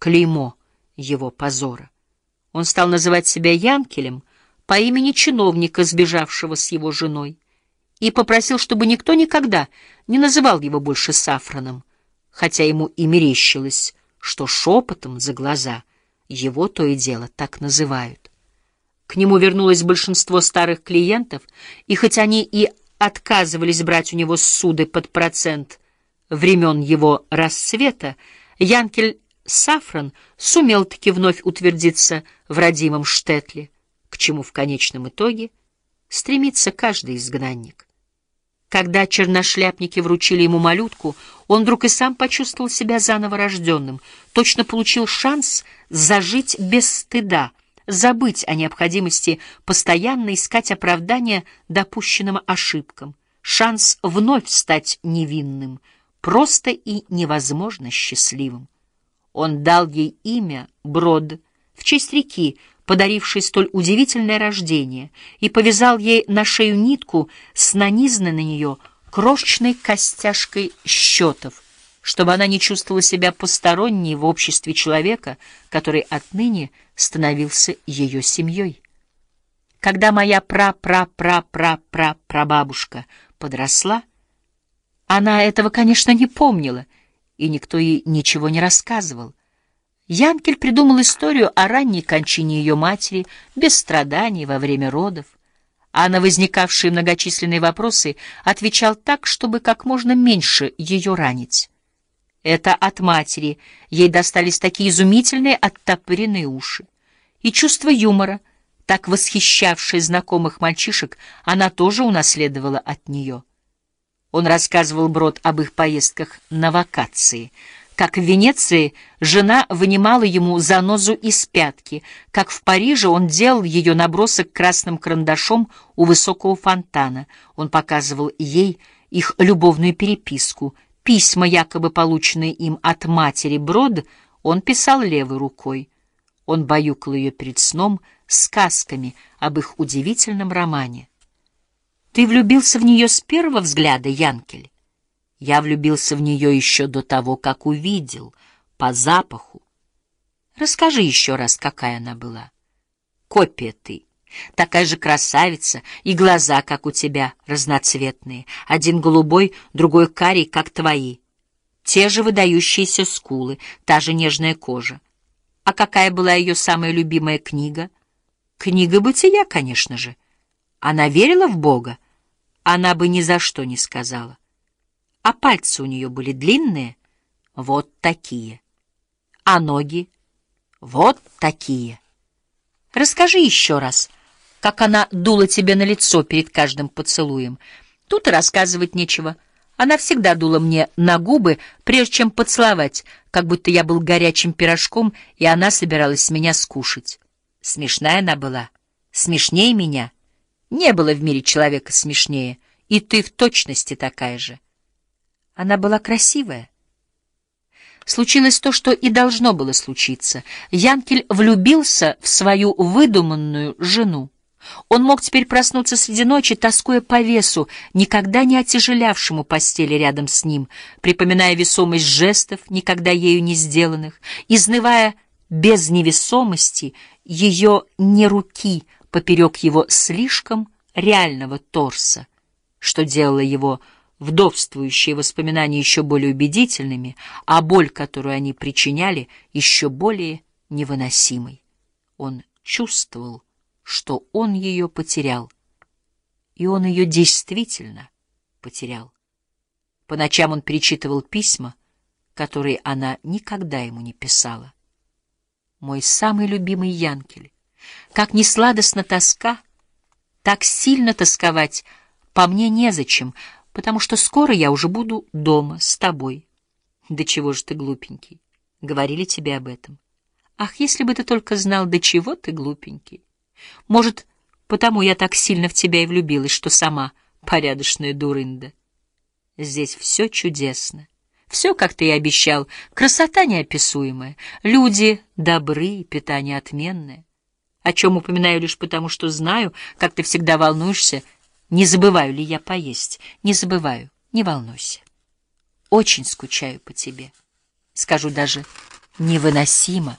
клеймо его позора. Он стал называть себя Янкелем по имени чиновника, сбежавшего с его женой, и попросил, чтобы никто никогда не называл его больше Сафроном, хотя ему и мерещилось, что шепотом за глаза его то и дело так называют. К нему вернулось большинство старых клиентов, и хоть они и отказывались брать у него суды под процент времен его рассвета, Янкель Сафран сумел таки вновь утвердиться в родимом Штетле, к чему в конечном итоге стремится каждый изгнанник. Когда черношляпники вручили ему малютку, он вдруг и сам почувствовал себя заново рожденным, точно получил шанс зажить без стыда, забыть о необходимости постоянно искать оправдания допущенным ошибкам, шанс вновь стать невинным, просто и невозможно счастливым. Он дал ей имя Брод в честь реки, подарившей столь удивительное рождение, и повязал ей на шею нитку с нанизанной на нее крошечной костяшкой счетов, чтобы она не чувствовала себя посторонней в обществе человека, который отныне становился ее семьей. Когда моя пра-пра-пра-пра-пра-прабабушка подросла, она этого, конечно, не помнила, и никто ей ничего не рассказывал. Янкель придумал историю о ранней кончине ее матери, без страданий во время родов, а на возникавшие многочисленные вопросы отвечал так, чтобы как можно меньше ее ранить. Это от матери ей достались такие изумительные оттопыренные уши. И чувство юмора, так восхищавшее знакомых мальчишек, она тоже унаследовала от нее. Он рассказывал Брод об их поездках на вакации — как в Венеции жена вынимала ему занозу из пятки, как в Париже он делал ее набросок красным карандашом у высокого фонтана. Он показывал ей их любовную переписку. Письма, якобы полученные им от матери Брод, он писал левой рукой. Он баюкал ее перед сном сказками об их удивительном романе. «Ты влюбился в нее с первого взгляда, Янкель?» Я влюбился в нее еще до того, как увидел, по запаху. Расскажи еще раз, какая она была. Копия ты. Такая же красавица, и глаза, как у тебя, разноцветные. Один голубой, другой карий, как твои. Те же выдающиеся скулы, та же нежная кожа. А какая была ее самая любимая книга? Книга бытия, конечно же. Она верила в Бога? Она бы ни за что не сказала а пальцы у нее были длинные, вот такие, а ноги вот такие. Расскажи еще раз, как она дула тебе на лицо перед каждым поцелуем. Тут и рассказывать нечего. Она всегда дула мне на губы, прежде чем поцеловать, как будто я был горячим пирожком, и она собиралась меня скушать. Смешная она была, смешнее меня. Не было в мире человека смешнее, и ты в точности такая же. Она была красивая. Случилось то, что и должно было случиться. Янкель влюбился в свою выдуманную жену. Он мог теперь проснуться среди ночи, тоскуя по весу, никогда не отяжелявшему постели рядом с ним, припоминая весомость жестов, никогда ею не сделанных, изнывая без невесомости ее не руки поперек его слишком реального торса, что делало его вдовствующие воспоминания еще более убедительными, а боль, которую они причиняли, еще более невыносимой. Он чувствовал, что он ее потерял, и он ее действительно потерял. По ночам он перечитывал письма, которые она никогда ему не писала. Мой самый любимый Янкель, как несладостна тоска, так сильно тосковать по мне незачем, потому что скоро я уже буду дома с тобой. Да чего же ты глупенький? Говорили тебе об этом. Ах, если бы ты только знал, до чего ты глупенький. Может, потому я так сильно в тебя и влюбилась, что сама порядочная дурында. Здесь все чудесно. Все, как ты и обещал, красота неописуемая, люди добры, питание отменное. О чем упоминаю лишь потому, что знаю, как ты всегда волнуешься не забываю ли я поесть? Не забываю, не волнуйся. Очень скучаю по тебе. Скажу даже невыносимо.